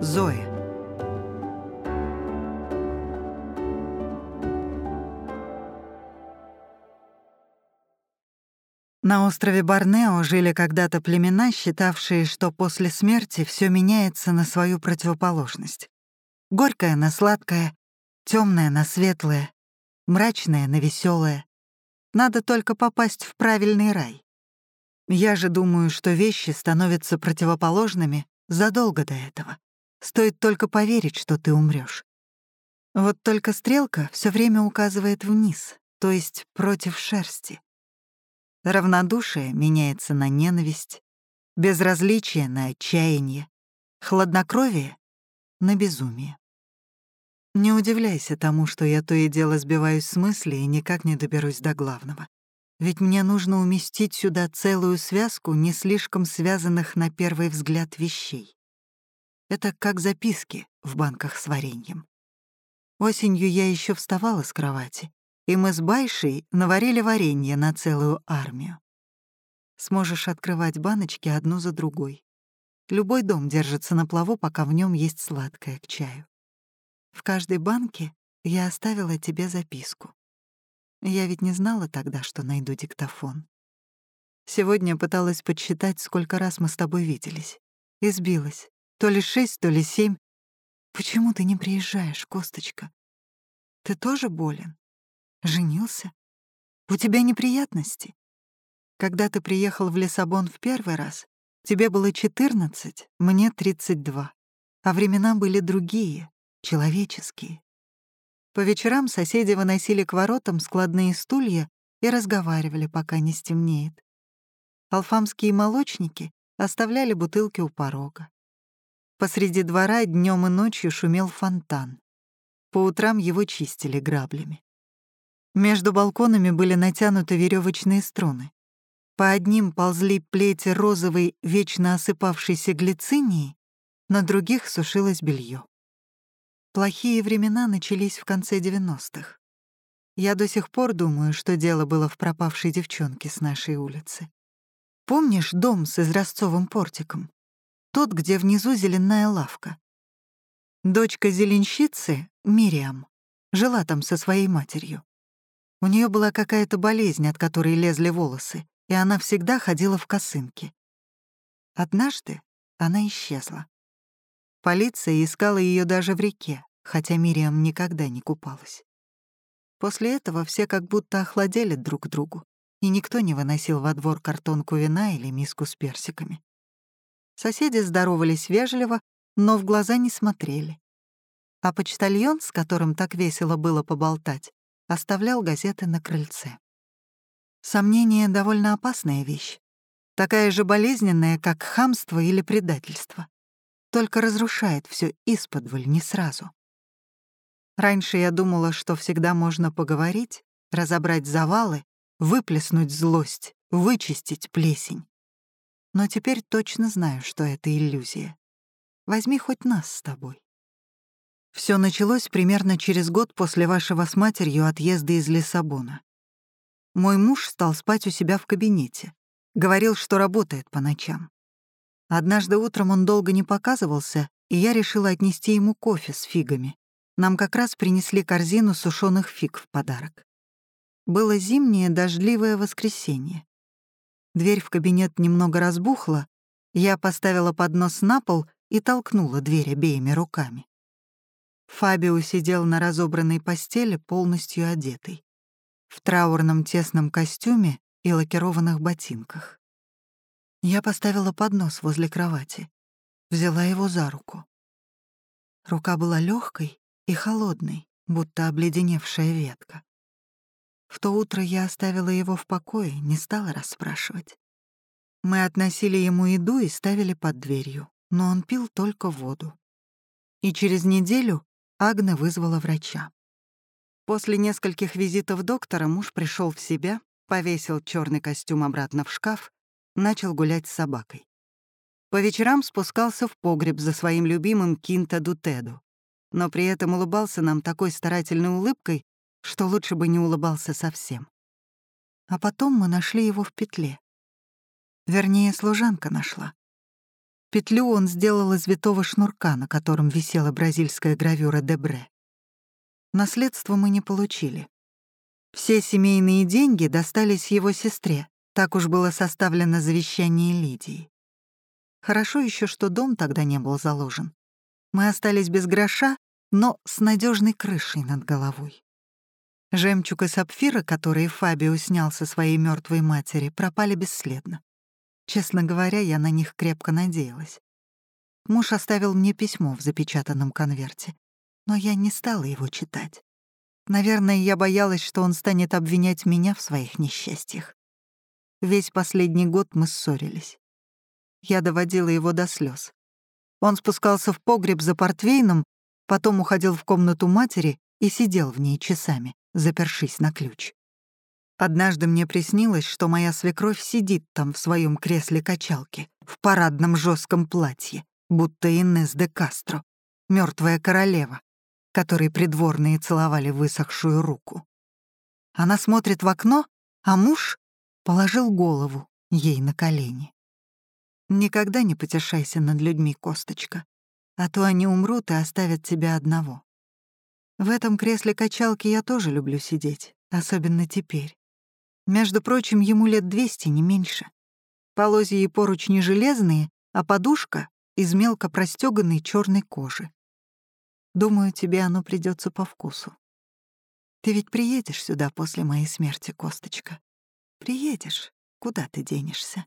Зоя. На острове Борнео жили когда-то племена, считавшие, что после смерти все меняется на свою противоположность. Горькое на сладкое, темное на светлое, мрачное на веселое. Надо только попасть в правильный рай. Я же думаю, что вещи становятся противоположными задолго до этого. Стоит только поверить, что ты умрешь. Вот только стрелка все время указывает вниз, то есть против шерсти. Равнодушие меняется на ненависть, безразличие — на отчаяние, хладнокровие — на безумие. Не удивляйся тому, что я то и дело сбиваюсь с мысли и никак не доберусь до главного. Ведь мне нужно уместить сюда целую связку не слишком связанных на первый взгляд вещей. Это как записки в банках с вареньем. Осенью я еще вставала с кровати, и мы с Байшей наварили варенье на целую армию. Сможешь открывать баночки одну за другой. Любой дом держится на плаву, пока в нем есть сладкое к чаю. В каждой банке я оставила тебе записку. Я ведь не знала тогда, что найду диктофон. Сегодня пыталась подсчитать, сколько раз мы с тобой виделись. И сбилась. То ли шесть, то ли семь. Почему ты не приезжаешь, Косточка? Ты тоже болен? Женился? У тебя неприятности? Когда ты приехал в Лиссабон в первый раз, тебе было 14, мне 32, а времена были другие, человеческие. По вечерам соседи выносили к воротам складные стулья и разговаривали, пока не стемнеет. Алфамские молочники оставляли бутылки у порога. Посреди двора днем и ночью шумел фонтан. По утрам его чистили граблями. Между балконами были натянуты веревочные струны. По одним ползли плети розовой, вечно осыпавшейся глицинии, на других сушилось белье. Плохие времена начались в конце 90-х. Я до сих пор думаю, что дело было в пропавшей девчонке с нашей улицы. Помнишь дом с изразцовым портиком? Тот, где внизу зеленая лавка. Дочка зеленщицы, Мириам, жила там со своей матерью. У нее была какая-то болезнь, от которой лезли волосы, и она всегда ходила в косынке. Однажды она исчезла. Полиция искала ее даже в реке, хотя Мириам никогда не купалась. После этого все как будто охладели друг к другу, и никто не выносил во двор картонку вина или миску с персиками. Соседи здоровались вежливо, но в глаза не смотрели. А почтальон, с которым так весело было поболтать, оставлял газеты на крыльце. Сомнение — довольно опасная вещь. Такая же болезненная, как хамство или предательство. Только разрушает все исподволь, не сразу. Раньше я думала, что всегда можно поговорить, разобрать завалы, выплеснуть злость, вычистить плесень. Но теперь точно знаю, что это иллюзия. Возьми хоть нас с тобой. Все началось примерно через год после вашего с матерью отъезда из Лиссабона. Мой муж стал спать у себя в кабинете. Говорил, что работает по ночам. Однажды утром он долго не показывался, и я решила отнести ему кофе с фигами. Нам как раз принесли корзину сушеных фиг в подарок. Было зимнее дождливое воскресенье. Дверь в кабинет немного разбухла, я поставила поднос на пол и толкнула дверь обеими руками. Фабио сидел на разобранной постели, полностью одетый. В траурном тесном костюме и лакированных ботинках. Я поставила поднос возле кровати, взяла его за руку. Рука была легкой и холодной, будто обледеневшая ветка. В то утро я оставила его в покое, не стала расспрашивать. Мы относили ему еду и ставили под дверью, но он пил только воду. И через неделю Агна вызвала врача. После нескольких визитов доктора муж пришел в себя, повесил черный костюм обратно в шкаф, начал гулять с собакой. По вечерам спускался в погреб за своим любимым Кинта Дутеду, но при этом улыбался нам такой старательной улыбкой, что лучше бы не улыбался совсем. А потом мы нашли его в петле. Вернее, служанка нашла. Петлю он сделал из витого шнурка, на котором висела бразильская гравюра Дебре. Наследство мы не получили. Все семейные деньги достались его сестре, так уж было составлено завещание Лидии. Хорошо еще, что дом тогда не был заложен. Мы остались без гроша, но с надежной крышей над головой. Жемчуг и сапфиры, которые Фабио снял со своей мертвой матери, пропали бесследно. Честно говоря, я на них крепко надеялась. Муж оставил мне письмо в запечатанном конверте, но я не стала его читать. Наверное, я боялась, что он станет обвинять меня в своих несчастьях. Весь последний год мы ссорились. Я доводила его до слез. Он спускался в погреб за портвейном, потом уходил в комнату матери и сидел в ней часами, запершись на ключ. Однажды мне приснилось, что моя свекровь сидит там в своем кресле качалки в парадном жестком платье, будто Иннес де Кастро, мертвая королева, которой придворные целовали высохшую руку. Она смотрит в окно, а муж положил голову ей на колени. Никогда не потешайся над людьми, Косточка, а то они умрут и оставят тебя одного. В этом кресле качалки я тоже люблю сидеть, особенно теперь. Между прочим, ему лет двести, не меньше. Полозья и поручни железные, а подушка — из мелко простёганной черной кожи. Думаю, тебе оно придется по вкусу. Ты ведь приедешь сюда после моей смерти, Косточка. Приедешь, куда ты денешься?